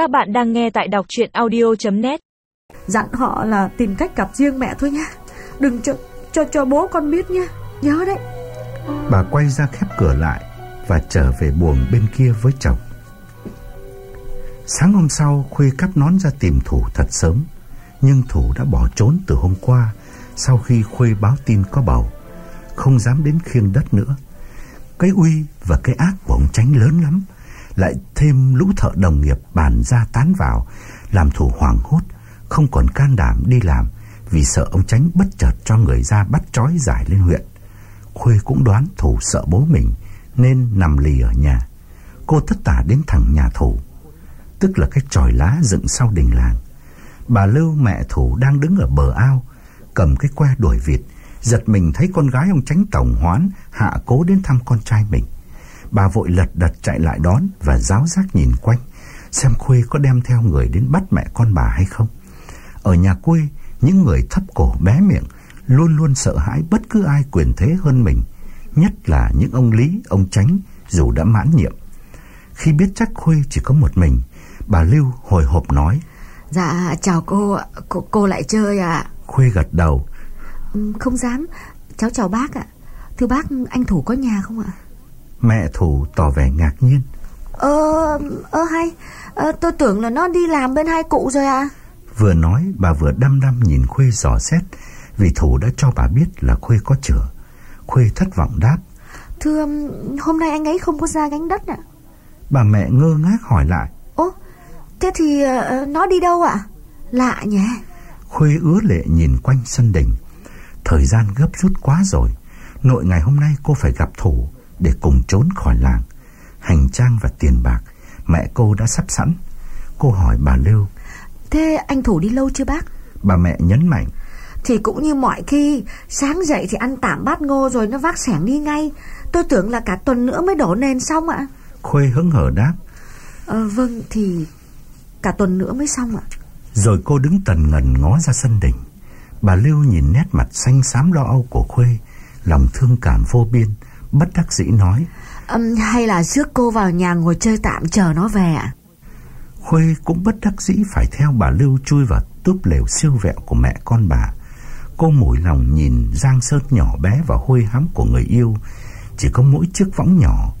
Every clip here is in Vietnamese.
Các bạn đang nghe tại đọc chuyện audio.net Dặn họ là tìm cách gặp riêng mẹ thôi nha Đừng cho cho cho bố con biết nha Nhớ đấy. Bà quay ra khép cửa lại Và trở về buồng bên kia với chồng. Sáng hôm sau Khuê cắp nón ra tìm Thủ thật sớm Nhưng Thủ đã bỏ trốn từ hôm qua Sau khi Khuê báo tin có bầu. Không dám đến khiêng đất nữa. Cái uy và cái ác của ông Tránh lớn lắm lại thêm lũ thợ đồng nghiệp bàn ra tán vào, Làm Thủ hoảng hốt, Không còn can đảm đi làm Vì sợ ông Tránh bất chợt cho người ra bắt trói giải lên huyện. Khuê cũng đoán Thủ sợ bố mình Nên nằm lì ở nhà. Cô tất tả đến thẳng nhà Thủ, Tức là cái tròi lá dựng sau đình làng. Bà Lưu mẹ Thủ đang đứng ở bờ ao, Cầm cái que đuổi vịt, Giật mình thấy con gái ông tránh tổng hoán, Hạ cố đến thăm con trai mình. Bà vội lật đật chạy lại đón Và giáo giác nhìn quanh Xem Khuê có đem theo người đến bắt mẹ con bà hay không. Ở nhà quê Những người thấp cổ bé miệng Luôn luôn sợ hãi bất cứ ai quyền thế hơn mình Nhất là những ông Lý, ông Tránh Dù đã mãn nhiệm. Khi biết chắc Khuê chỉ có một mình Bà Lưu hồi hộp nói Dạ chào cô Cô, cô lại chơi à Khuê gật đầu. Ừ, Không dám. Cháu chào bác ạ. Thưa bác anh Thủ có nhà không ạ Mẹ Thủ tỏ vẻ ngạc nhiên. Ờ, ờ hay. Ờ, Tôi tưởng là nó đi làm bên hai cụ rồi à Vừa nói bà vừa đăm đăm nhìn Khuê dò xét Vì Thủ đã cho bà biết là Khuê có chữa Khuê thất vọng đáp. Thưa hôm nay anh ấy không có ra gánh đất ạ. Bà mẹ ngơ ngác hỏi lại. Ố Thế thì ờ, nó đi đâu ạ? Lạ nhỉ. Khuê ứa lệ nhìn quanh sân đình. Thời gian gấp rút quá rồi. Nội ngày hôm nay cô phải gặp Thủ Để cùng trốn khỏi làng. Hành trang và tiền bạc Mẹ cô đã sắp sẵn. Cô hỏi bà Lưu. Thế anh Thủ đi lâu chưa bác? Bà mẹ nhấn mạnh. Thì cũng như mọi khi Sáng dậy thì ăn tạm bát ngô rồi nó vác sẻng đi ngay. Tôi tưởng là cả tuần nữa mới đổ nền xong ạ. Khuê hứng hở đáp. Ờ, Vâng thì Cả tuần nữa mới xong ạ. Rồi cô đứng tần ngần ngó ra sân đỉnh Bà Lưu nhìn nét mặt xanh xám lo âu của Khuê Lòng thương cảm vô biên Bất đắc dĩ nói Ừm, Hay là trước cô vào nhà ngồi chơi tạm chờ nó về ạ Khuê cũng bất đắc dĩ phải theo bà Lưu chui vào túp lều siêu vẹo của mẹ con bà. Cô mủi lòng nhìn Giang Sơn nhỏ bé và hôi hám của người yêu, chỉ có mỗi chiếc võng nhỏ.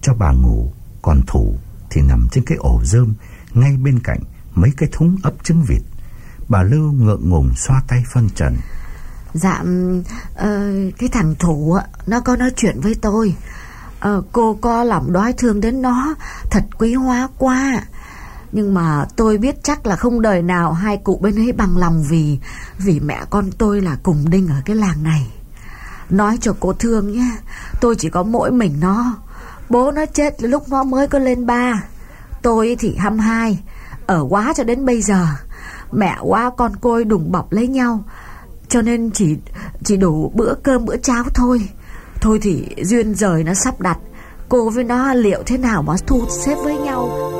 Cho bà ngủ, còn Thủ thì nằm trên cái ổ rơm ngay bên cạnh mấy cái thúng ấp trứng vịt. Bà Lưu ngượng ngùng xoa tay phân trần. Dạ uh, Cái thằng Thủ á, Nó có nói chuyện với tôi. Uh, Cô có lòng đói thương đến nó Thật quý hóa quá. Nhưng mà tôi biết chắc là không đời nào Hai cụ bên ấy bằng lòng Vì vì mẹ con tôi là cùng đinh Ở cái làng này. Nói cho cô thương nhé Tôi chỉ có mỗi mình nó. Bố nó chết lúc nó mới có lên ba. Tôi thì hăm hai Ở quá cho đến bây giờ. Mẹ quá con côi đùng bọc lấy nhau cho nên chỉ chỉ đủ bữa cơm, bữa cháo thôi. Thôi thì duyên rời nó sắp đặt. Cô với nó liệu thế nào mà thu xếp với nhau?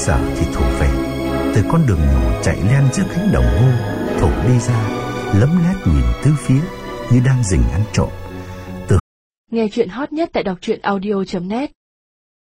Giờ thì Thủ về, Từ con đường nhỏ chạy len giữa cánh đồng ngô Thủ đi ra, lấm lét nhìn tứ phía như đang rình ăn trộm. từ Nghe chuyện hot nhất tại đọc truyện audio.net